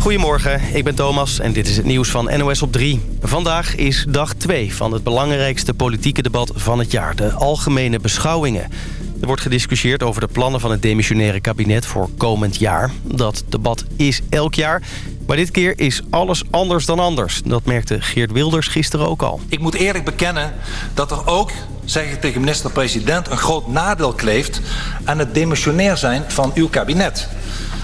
Goedemorgen, ik ben Thomas en dit is het nieuws van NOS op 3. Vandaag is dag 2 van het belangrijkste politieke debat van het jaar, de algemene beschouwingen. Er wordt gediscussieerd over de plannen van het demissionaire kabinet voor komend jaar. Dat debat is elk jaar, maar dit keer is alles anders dan anders. Dat merkte Geert Wilders gisteren ook al. Ik moet eerlijk bekennen dat er ook, zeg ik tegen minister-president... een groot nadeel kleeft aan het demissionair zijn van uw kabinet.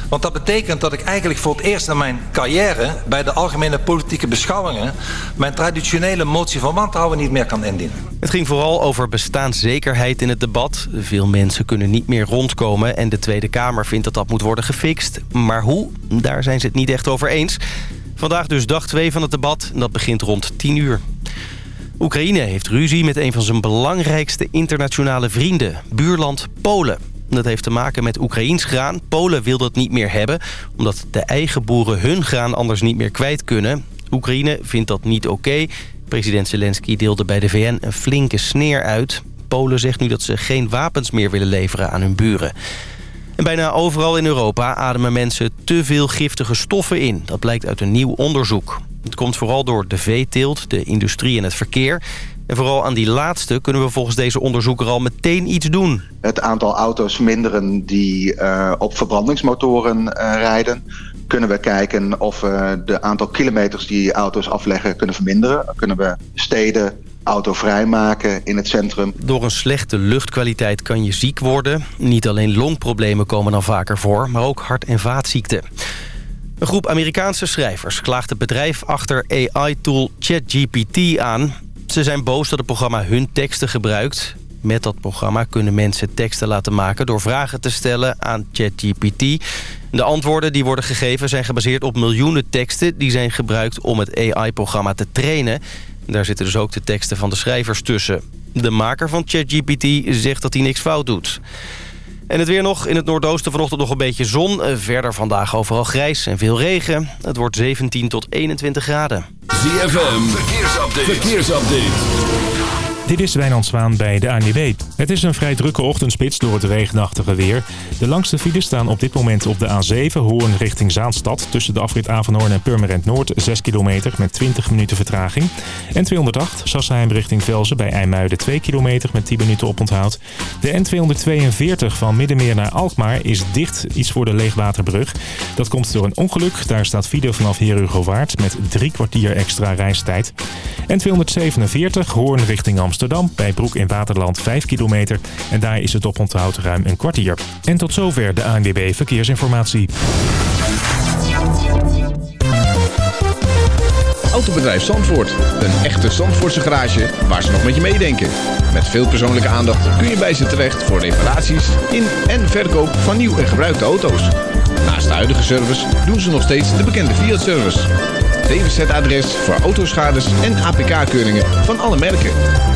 Want dat betekent dat ik eigenlijk voor het eerst in mijn carrière... bij de algemene politieke beschouwingen... mijn traditionele motie van wantrouwen niet meer kan indienen. Het ging vooral over bestaanszekerheid in het debat. Veel mensen kunnen niet meer rondkomen... en de Tweede Kamer vindt dat dat moet worden gefixt. Maar hoe? Daar zijn ze het niet echt over eens. Vandaag dus dag 2 van het debat. En dat begint rond 10 uur. Oekraïne heeft ruzie met een van zijn belangrijkste internationale vrienden, buurland Polen. Dat heeft te maken met Oekraïns graan. Polen wil dat niet meer hebben, omdat de eigen boeren hun graan anders niet meer kwijt kunnen. Oekraïne vindt dat niet oké. President Zelensky deelde bij de VN een flinke sneer uit. Polen zegt nu dat ze geen wapens meer willen leveren aan hun buren. En bijna overal in Europa ademen mensen te veel giftige stoffen in. Dat blijkt uit een nieuw onderzoek. Het komt vooral door de veeteelt, de industrie en het verkeer. En vooral aan die laatste kunnen we volgens deze onderzoeker al meteen iets doen. Het aantal auto's verminderen die uh, op verbrandingsmotoren uh, rijden. Kunnen we kijken of we de aantal kilometers die auto's afleggen kunnen verminderen. Kunnen we steden autovrij maken in het centrum. Door een slechte luchtkwaliteit kan je ziek worden. Niet alleen longproblemen komen dan vaker voor, maar ook hart- en vaatziekten. Een groep Amerikaanse schrijvers klaagt het bedrijf achter AI-tool ChatGPT aan. Ze zijn boos dat het programma hun teksten gebruikt. Met dat programma kunnen mensen teksten laten maken... door vragen te stellen aan ChatGPT. De antwoorden die worden gegeven zijn gebaseerd op miljoenen teksten... die zijn gebruikt om het AI-programma te trainen. Daar zitten dus ook de teksten van de schrijvers tussen. De maker van ChatGPT zegt dat hij niks fout doet. En het weer nog. In het noordoosten vanochtend nog een beetje zon. Verder vandaag overal grijs en veel regen. Het wordt 17 tot 21 graden. ZFM, verkeersupdate. verkeersupdate. Dit is Wijnand Zwaan bij de ANWB. Het is een vrij drukke ochtendspits door het regenachtige weer. De langste files staan op dit moment op de A7 Hoorn richting Zaanstad... tussen de afrit Avanhoorn en Purmerend Noord, 6 kilometer met 20 minuten vertraging. En 208 Sassheim richting Velzen bij IJmuiden, 2 kilometer met 10 minuten oponthoud. De N242 van Middenmeer naar Alkmaar is dicht, iets voor de Leegwaterbrug. Dat komt door een ongeluk. Daar staat video vanaf Herugowaard met drie kwartier extra reistijd. N247 Hoorn richting Amsterdam. Amsterdam bij Broek in Waterland 5 kilometer. En daar is het oponthoud ruim een kwartier. En tot zover de ANWB Verkeersinformatie. Autobedrijf Zandvoort. Een echte Zandvoortse garage waar ze nog met je meedenken. Met veel persoonlijke aandacht kun je bij ze terecht voor reparaties in en verkoop van nieuw en gebruikte auto's. Naast de huidige service doen ze nog steeds de bekende Fiat-service. DWZ-adres voor autoschades en APK-keuringen van alle merken.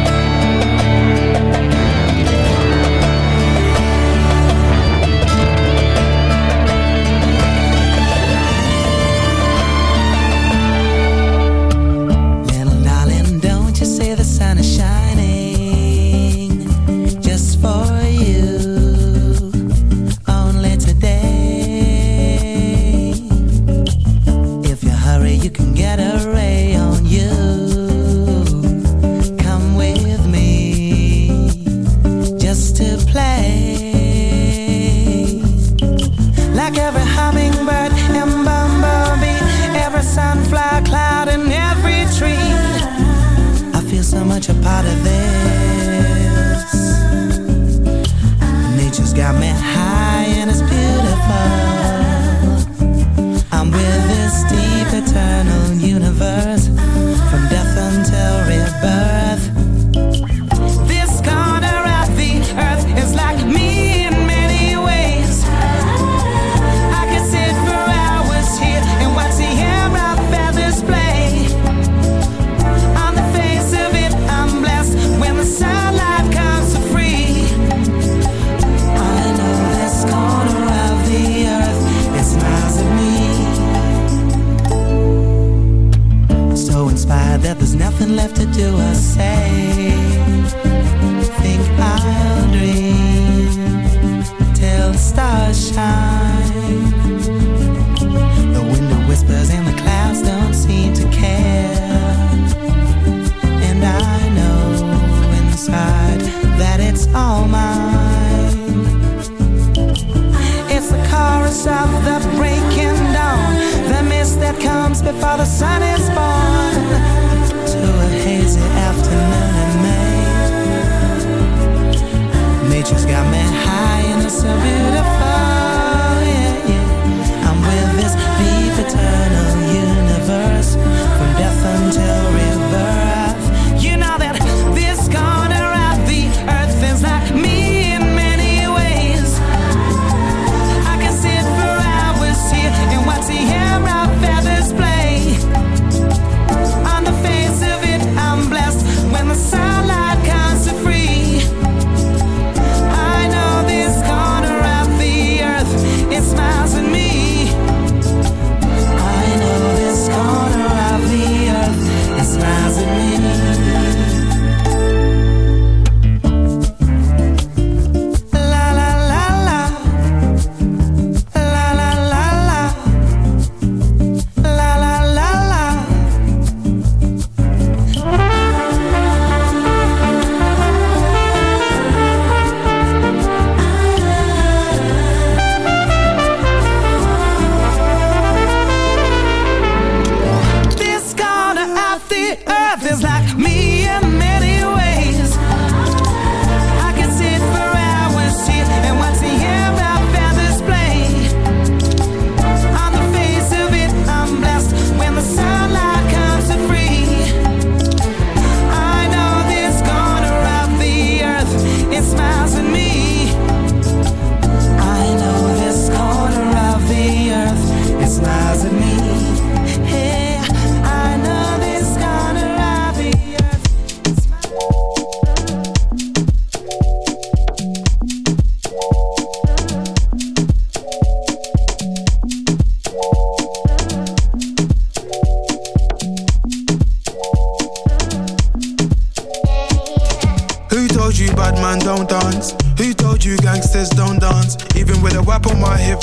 Nature's got me high and it's so beautiful.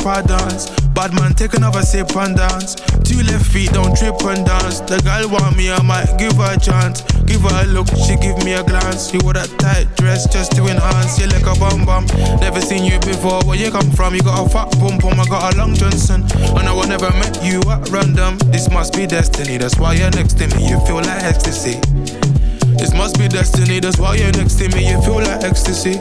I dance. Bad man, take another sip and dance. Two left feet, don't trip and dance. The girl want me, I might give her a chance. Give her a look, she give me a glance. You wore that tight dress just to enhance. You like a bum bum. Never seen you before. Where you come from? You got a fat pum pum. I got a long Johnson. And I would never met you at random. This must be destiny. That's why you're next to me. You feel like ecstasy. This must be destiny, that's why you're next to me, you feel like ecstasy.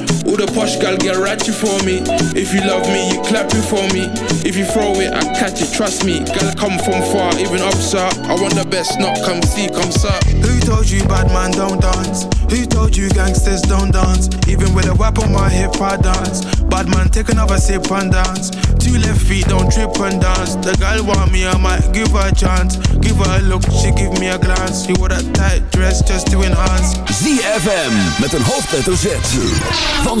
All the posh gal get ratchet for me. If you love me, you clap it for me. If you throw it, I catch it, trust me. Gal come from far, even up, sir. I want the best, not come see, come sir. Who told you bad man don't dance? Who told you gangsters don't dance? Even with a whip on my hip, I dance. Bad man, take another sip and dance. Two left feet, don't trip and dance. The girl want me, I might give her a chance. Give her a look, she give me a glance. She wore that tight dress just to enhance. ZFM met een hoofdletter Z. Van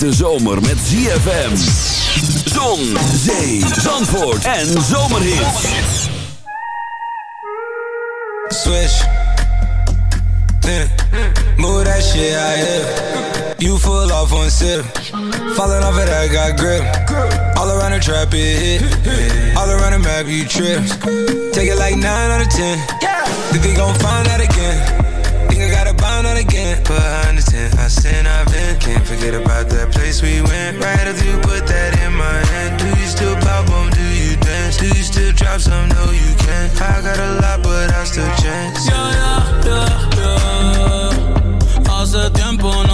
Hete zomer met ZFM. Zon, zee, zandvoort en zomerhits. Swish. Yeah. Move that shit out here. You full off one sip. Falling off it, I got grip. All around the trap, it hit. All around the map, you trip. Take it like 9 out of 10. Think we gon' find out again. Think I gotta bind out again. Behind the tent, I sin, I've been. Can't forget about that place we went. Right after you put that in my hand. Do you still pop on? Do you dance? Do you still drop some? No, you can't. I got a lot, but I still chance. Yeah, yeah, yeah, yeah. Hace tiempo no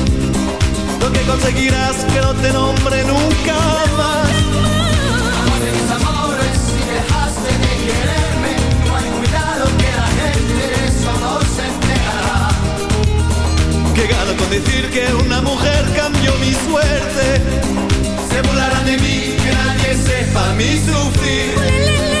que conseguirás que no te nombre nunca más. Amor de mis amores, si dejaste de quererme, no hay cuidado que la gente de eso no se enterará. Que gano con decir que una mujer cambió mi suerte. Se burlarán de mí, que nadie sepa mi sufrir.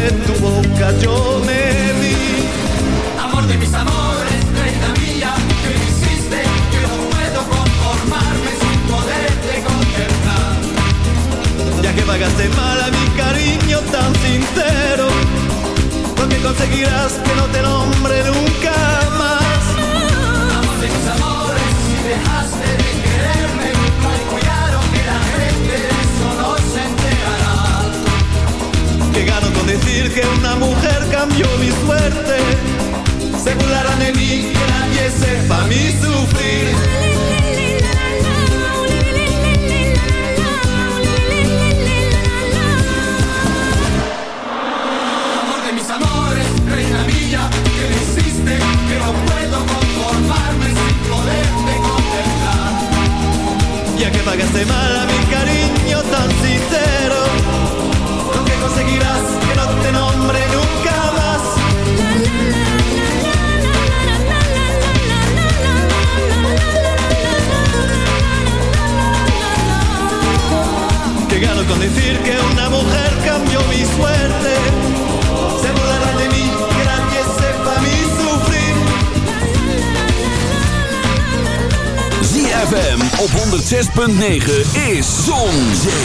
de tu boca yo me di 9 is Zon,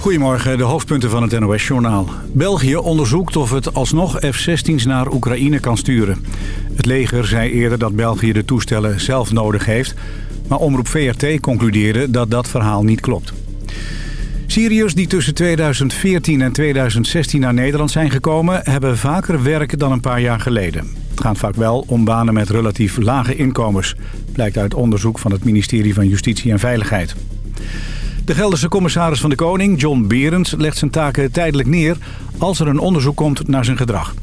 Goedemorgen, de hoofdpunten van het NOS-journaal. België onderzoekt of het alsnog F-16's naar Oekraïne kan sturen. Het leger zei eerder dat België de toestellen zelf nodig heeft... maar Omroep VRT concludeerde dat dat verhaal niet klopt. Syriërs die tussen 2014 en 2016 naar Nederland zijn gekomen... hebben vaker werk dan een paar jaar geleden. Het gaat vaak wel om banen met relatief lage inkomens... blijkt uit onderzoek van het ministerie van Justitie en Veiligheid. De Gelderse commissaris van de Koning, John Berends, legt zijn taken tijdelijk neer als er een onderzoek komt naar zijn gedrag.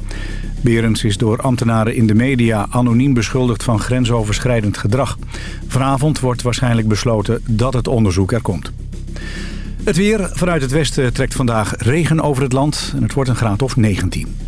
Berends is door ambtenaren in de media anoniem beschuldigd van grensoverschrijdend gedrag. Vanavond wordt waarschijnlijk besloten dat het onderzoek er komt. Het weer vanuit het westen trekt vandaag regen over het land en het wordt een graad of 19.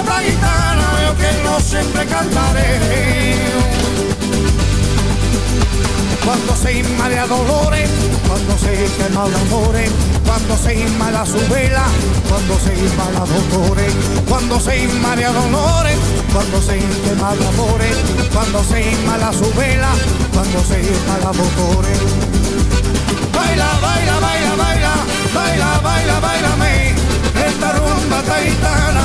Esta gitana yo que no siempre cantaré. Cuando se inmala dolores, cuando se quema de amores, cuando se inmala su vela, cuando se inmala dolores, cuando se inmala dolores, cuando se quema de amores, cuando se inmala su vela, cuando se inmala dolores. Baila, baila, baila, baila, baila, baila, bailame, esta rumba taitana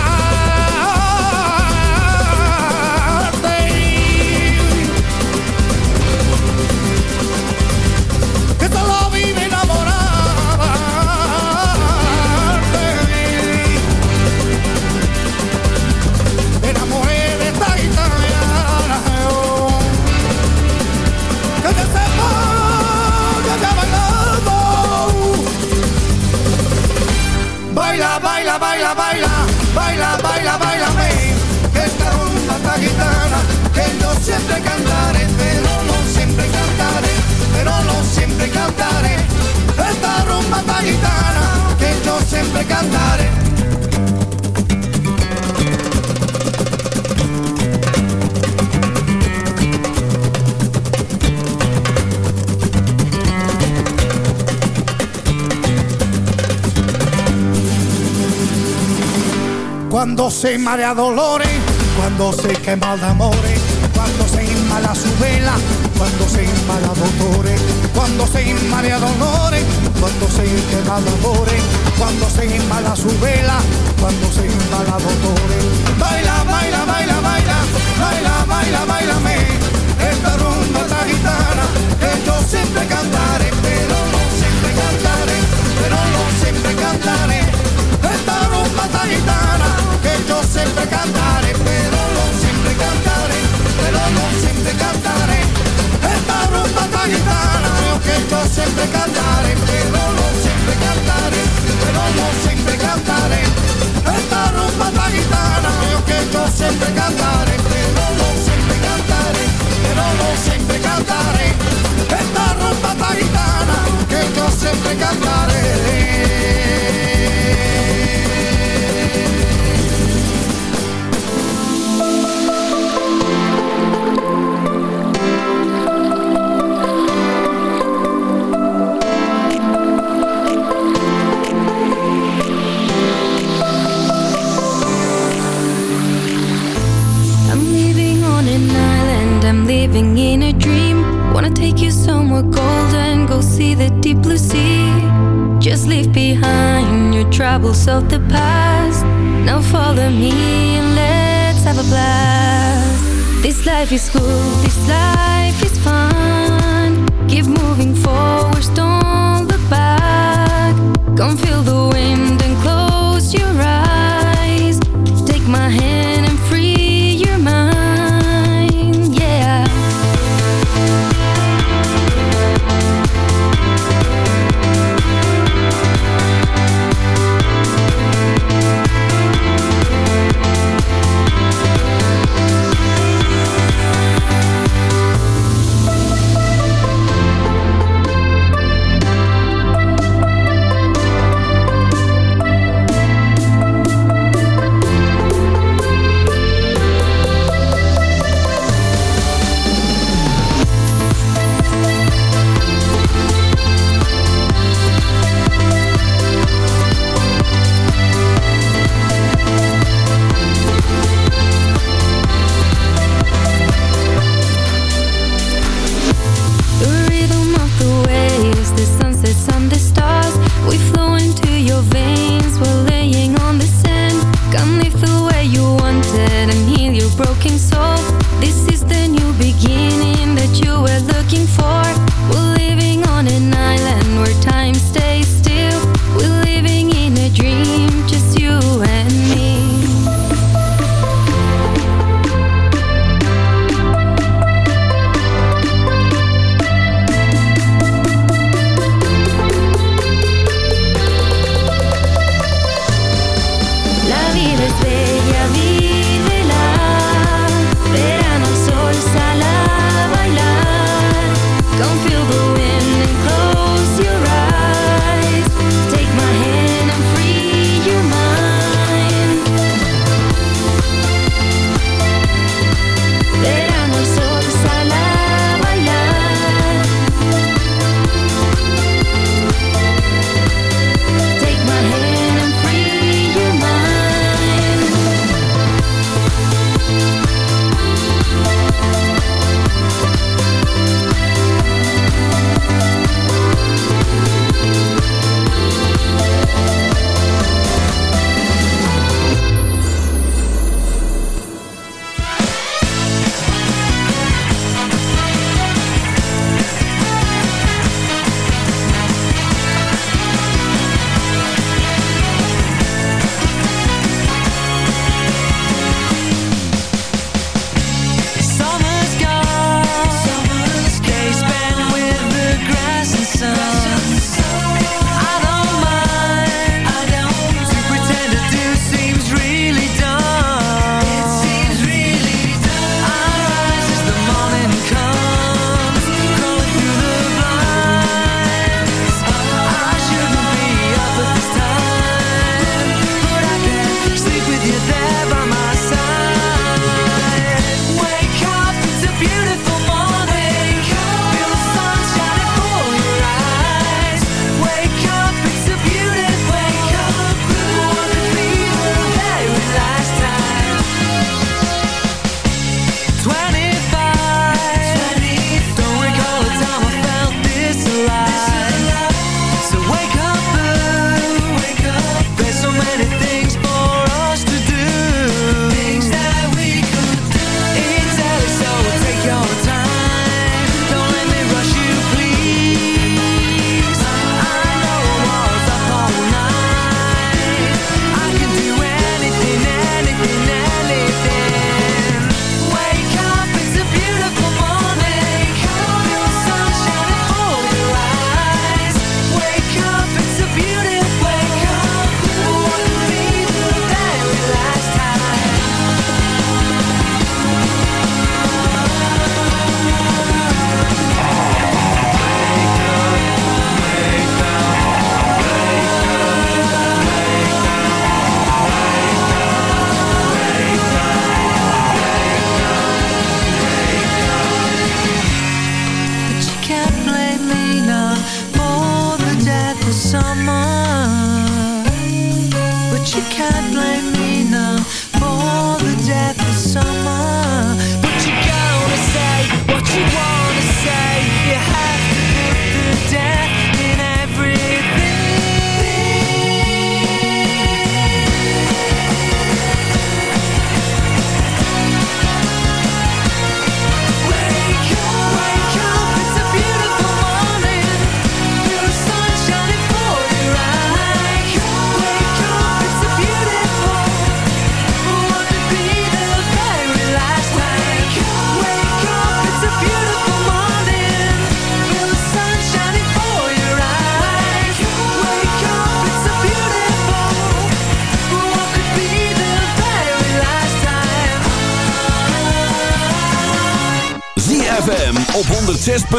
bamba gitana que yo siempre cantaré. Cuando se marea dolores, cuando se quema de amores, cuando se inmala su vela, cuando se inmala dolores, cuando se inmala dolores, cuando se queman amores, cuando se embala su vela, cuando se embala motores. Baila, baila, baila, baila, baila, baila, baila. Esta rumba, esta gitana, que siempre canta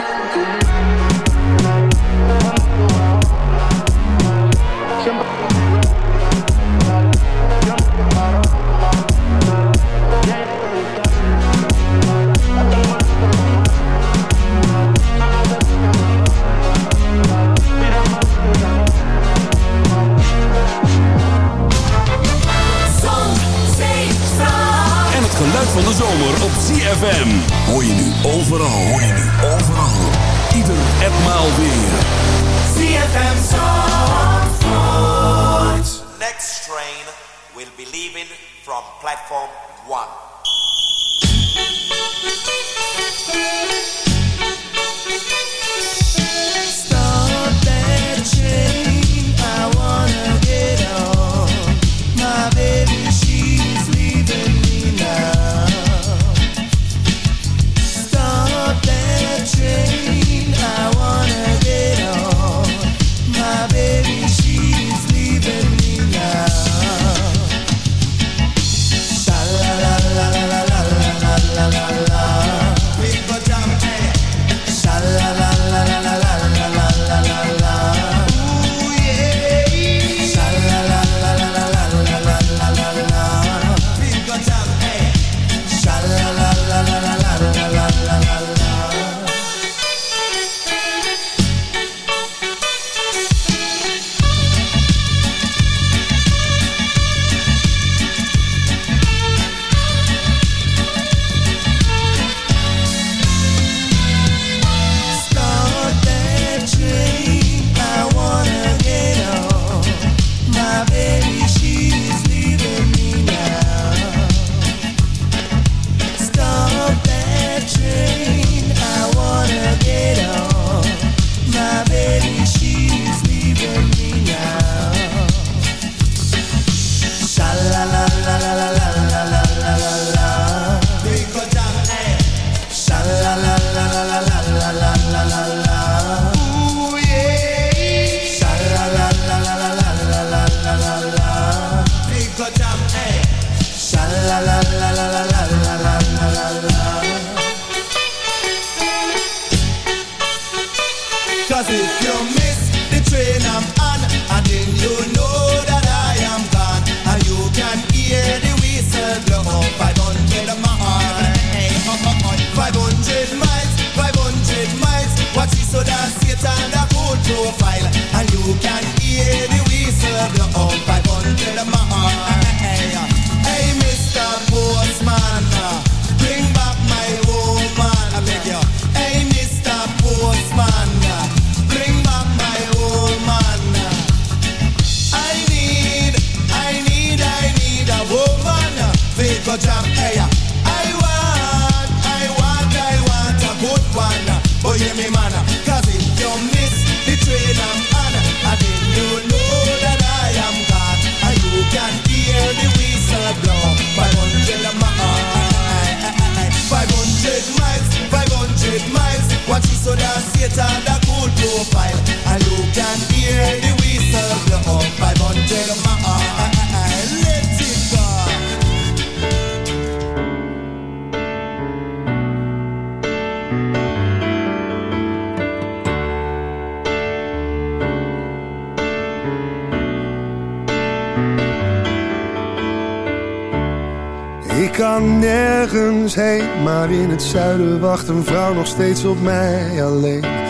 Bye. Van de zomer op CFM. Hoor je nu overal. Hoor je nu overal. Ieder etmaal weer. ZFM Zandvoort. Next train will be leaving from platform 1. Watch it so that Satan a good profile, and you can hear the whistle blow 500 miles. Satan a cool profile, and you can hear the whistle blow. 500 miles, let it go. Ik kan nergens heen, maar in het zuiden wacht een vrouw nog steeds op mij alleen.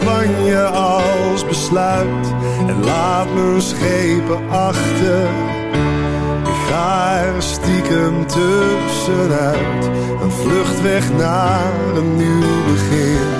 Spanje als besluit en laat mijn schepen achter. Ik ga er stiekem tussenuit, een vlucht weg naar een nieuw begin.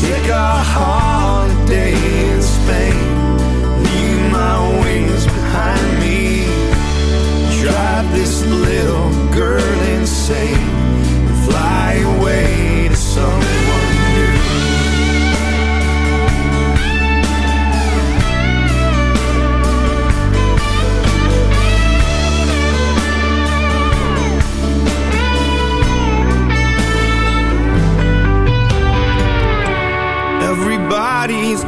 take a holiday in Spain. Leave my wings behind me. Drive this little girl insane. Fly away to someone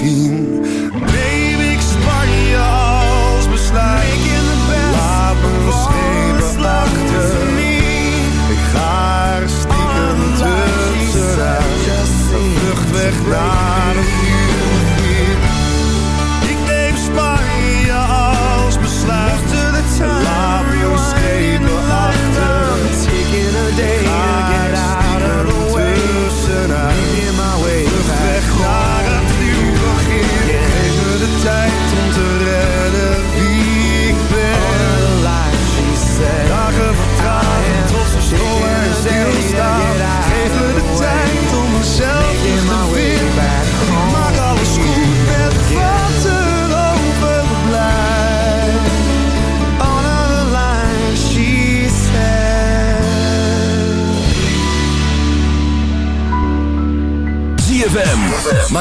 Misschien